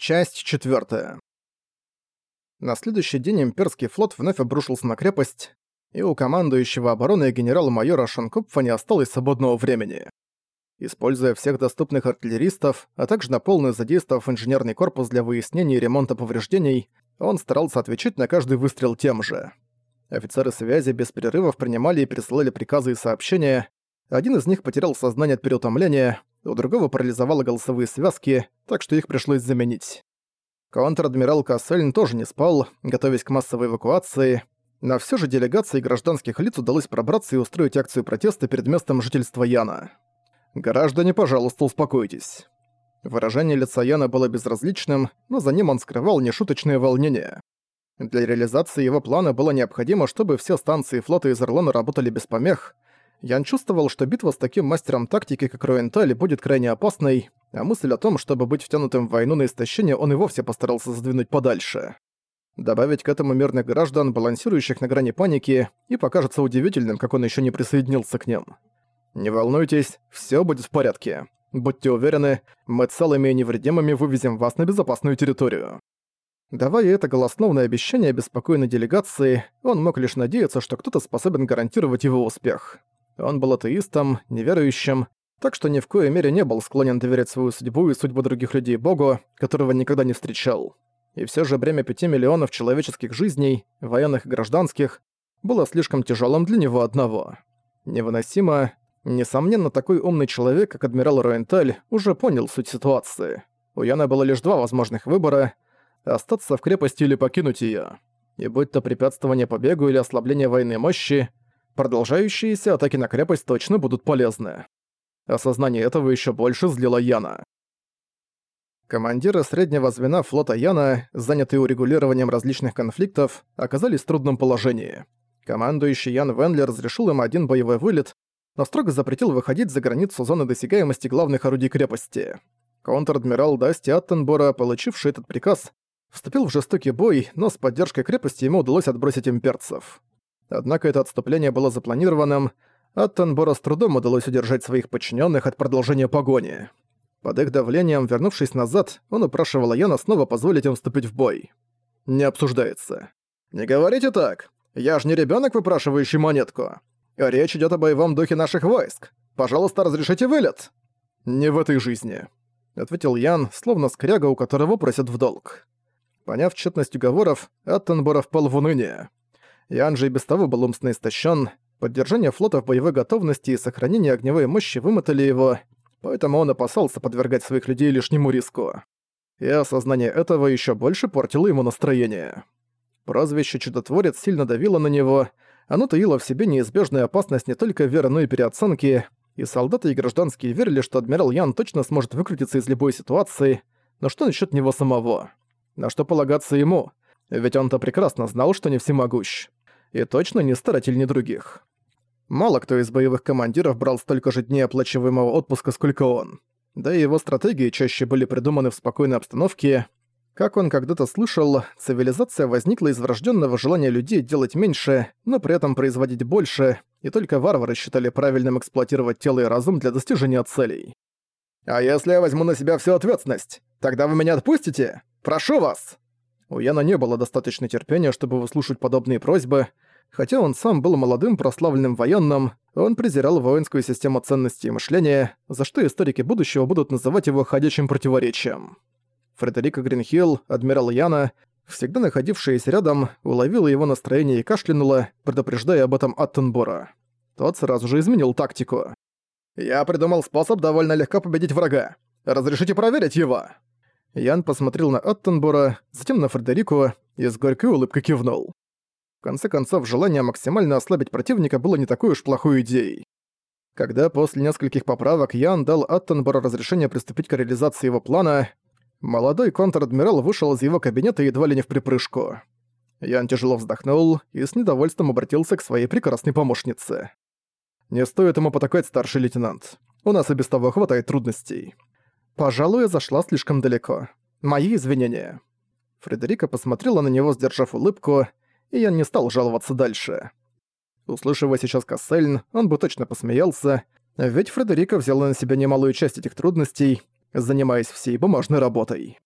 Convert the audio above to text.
Часть 4. На следующий день имперский флот вновь обрушился на крепость, и у командующего обороны генерала-майора Шанкопфа не осталось свободного времени. Используя всех доступных артиллеристов, а также на полную задействовав инженерный корпус для выяснения и ремонта повреждений, он старался отвечать на каждый выстрел тем же. Офицеры связи без перерывов принимали и присылали приказы и сообщения. Один из них потерял сознание от переутомления, у другого парализовало голосовые связки, так что их пришлось заменить. Контр-адмирал Кассельн тоже не спал, готовясь к массовой эвакуации, но все же делегации гражданских лиц удалось пробраться и устроить акцию протеста перед местом жительства Яна. «Граждане, пожалуйста, успокойтесь». Выражение лица Яна было безразличным, но за ним он скрывал нешуточное волнение. Для реализации его плана было необходимо, чтобы все станции флота из Орлона работали без помех, Ян чувствовал, что битва с таким мастером тактики, как Руентали, будет крайне опасной, а мысль о том, чтобы быть втянутым в войну на истощение, он и вовсе постарался задвинуть подальше. Добавить к этому мирных граждан, балансирующих на грани паники, и покажется удивительным, как он еще не присоединился к ним. «Не волнуйтесь, все будет в порядке. Будьте уверены, мы целыми и невредимыми вывезем вас на безопасную территорию». Давая это голосновное обещание беспокойной делегации, он мог лишь надеяться, что кто-то способен гарантировать его успех. Он был атеистом, неверующим, так что ни в коей мере не был склонен доверять свою судьбу и судьбу других людей Богу, которого никогда не встречал. И все же бремя пяти миллионов человеческих жизней, военных и гражданских, было слишком тяжелым для него одного. Невыносимо. Несомненно, такой умный человек, как адмирал Роенталь, уже понял суть ситуации. У Яна было лишь два возможных выбора – остаться в крепости или покинуть ее. И будь то препятствование побегу или ослабление военной мощи, Продолжающиеся атаки на крепость точно будут полезны. Осознание этого еще больше злило Яна. Командиры среднего звена флота Яна, занятые урегулированием различных конфликтов, оказались в трудном положении. Командующий Ян Венли разрешил им один боевой вылет, но строго запретил выходить за границу зоны досягаемости главных орудий крепости. Контр-адмирал Дасти Аттенбора, получивший этот приказ, вступил в жестокий бой, но с поддержкой крепости ему удалось отбросить имперцев. Однако это отступление было запланированным, а Тенбора с трудом удалось удержать своих подчиненных от продолжения погони. Под их давлением, вернувшись назад, он упрашивал Яна снова позволить им вступить в бой. Не обсуждается. «Не говорите так! Я ж не ребенок, выпрашивающий монетку. Речь идет о боевом духе наших войск. Пожалуйста, разрешите вылет!» «Не в этой жизни», — ответил Ян, словно скряга, у которого просят в долг. Поняв тщетность уговоров, Аттенбора впал в уныние. Ян же и без того был умственно истощен. Поддержание флота в боевой готовности и сохранение огневой мощи вымотали его, поэтому он опасался подвергать своих людей лишнему риску. И осознание этого еще больше портило ему настроение. Прозвище «Чудотворец» сильно давило на него, оно таило в себе неизбежную опасность не только веры, но и переоценки, и солдаты и гражданские верили, что адмирал Ян точно сможет выкрутиться из любой ситуации, но что насчет него самого? На что полагаться ему? Ведь он-то прекрасно знал, что не всемогущ и точно не старательнее других. Мало кто из боевых командиров брал столько же дней оплачиваемого отпуска, сколько он. Да и его стратегии чаще были придуманы в спокойной обстановке. Как он когда-то слышал, цивилизация возникла из врожденного желания людей делать меньше, но при этом производить больше, и только варвары считали правильным эксплуатировать тело и разум для достижения целей. «А если я возьму на себя всю ответственность, тогда вы меня отпустите? Прошу вас!» У Яна не было достаточно терпения, чтобы выслушать подобные просьбы. Хотя он сам был молодым прославленным военным, он презирал воинскую систему ценностей и мышления, за что историки будущего будут называть его ходячим противоречием. Фредерика Гринхилл, адмирал Яна, всегда находившаяся рядом, уловила его настроение и кашлянула, предупреждая об этом Аттенбора. Тот сразу же изменил тактику. «Я придумал способ довольно легко победить врага. Разрешите проверить его?» Ян посмотрел на Аттенбора, затем на Фредерику и с горькой улыбкой кивнул. В конце концов, желание максимально ослабить противника было не такой уж плохой идеей. Когда после нескольких поправок Ян дал Аттенбору разрешение приступить к реализации его плана, молодой контр-адмирал вышел из его кабинета едва ли не в припрыжку. Ян тяжело вздохнул и с недовольством обратился к своей прекрасной помощнице. «Не стоит ему потакать, старший лейтенант. У нас и без того хватает трудностей. Пожалуй, я зашла слишком далеко. Мои извинения. Фредерика посмотрела на него, сдержав улыбку, и я не стал жаловаться дальше. Услышав сейчас Кассельн, он бы точно посмеялся, ведь Фредерика взяла на себя немалую часть этих трудностей, занимаясь всей бумажной работой.